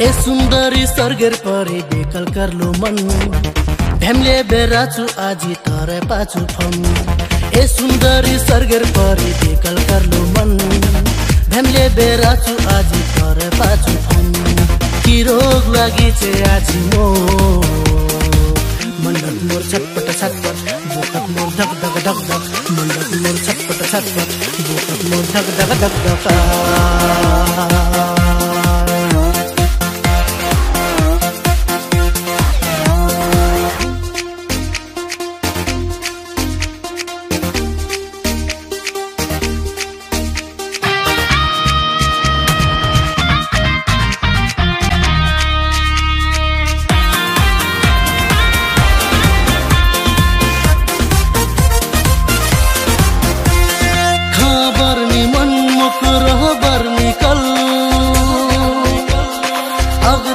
ए सुन्दरी सर्गेर परे बेकल करलो मन भ्यामले बेराछु आजी तर पाछु फम ए सुन्दरी सर्गेर परे बेकल करलो मन भ्यामले बेराछु आजी तर पाछु फम कि रोग लागि चाहिँ आजी मो मण्डक मोर छटपट छटपट बोकत मोर धक धक धक धक मण्डक मोर छटपट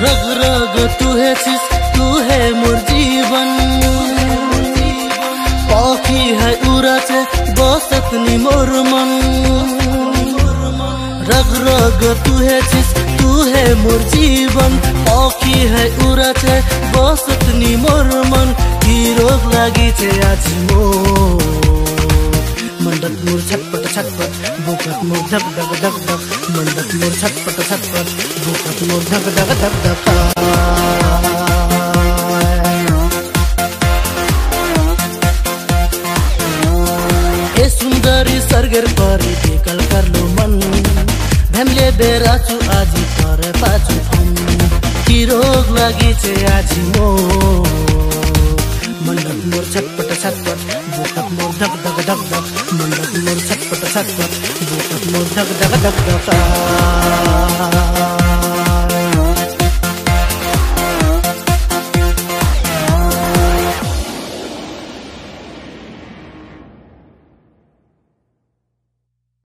रग रग, तू है चिस तू है मोर जीवन पाखी है उड़ाच बसत नि मोर मन रग रग, तू है चिस तू है मोर जीवन पाखी है उड़ाच बसत नि मोर मन की रोग लागी छे आज मोर। मंडत मोर छटपट छटपट बुकत मोर धक धक धक धक मंडत मोर छटपट छटपट बुकत मोर धक धक धक धक ए सुन्दरी सर्गेर परी बेकल करलो मन भ्यामले बेराछु आजी पर पाछु फन कि रोग लागि चाहिँ आजी मो मंडक मोर छटपट छटपट बुकत मोर धक धक धक धक मंडक मोर छटपट छटपट बुकत मोर धक धक धक धक।